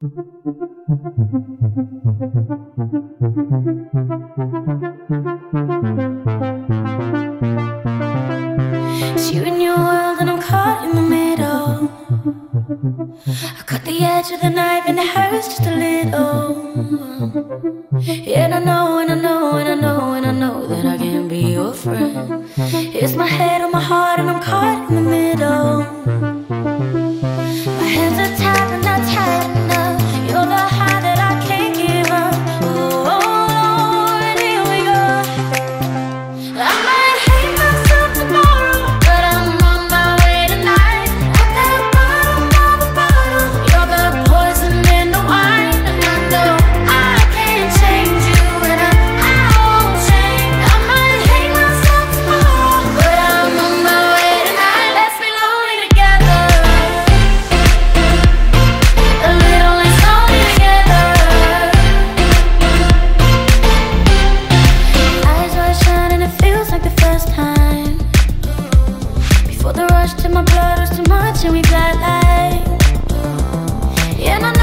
It's you and your world, and I'm caught in the middle. I cut the edge of the knife, and it hurts just a little. And I know, and I know, and I know, and I know that I can't be your friend. It's my head on my heart, and I'm caught in the middle. The rush to my blood, was too much and we fly like And I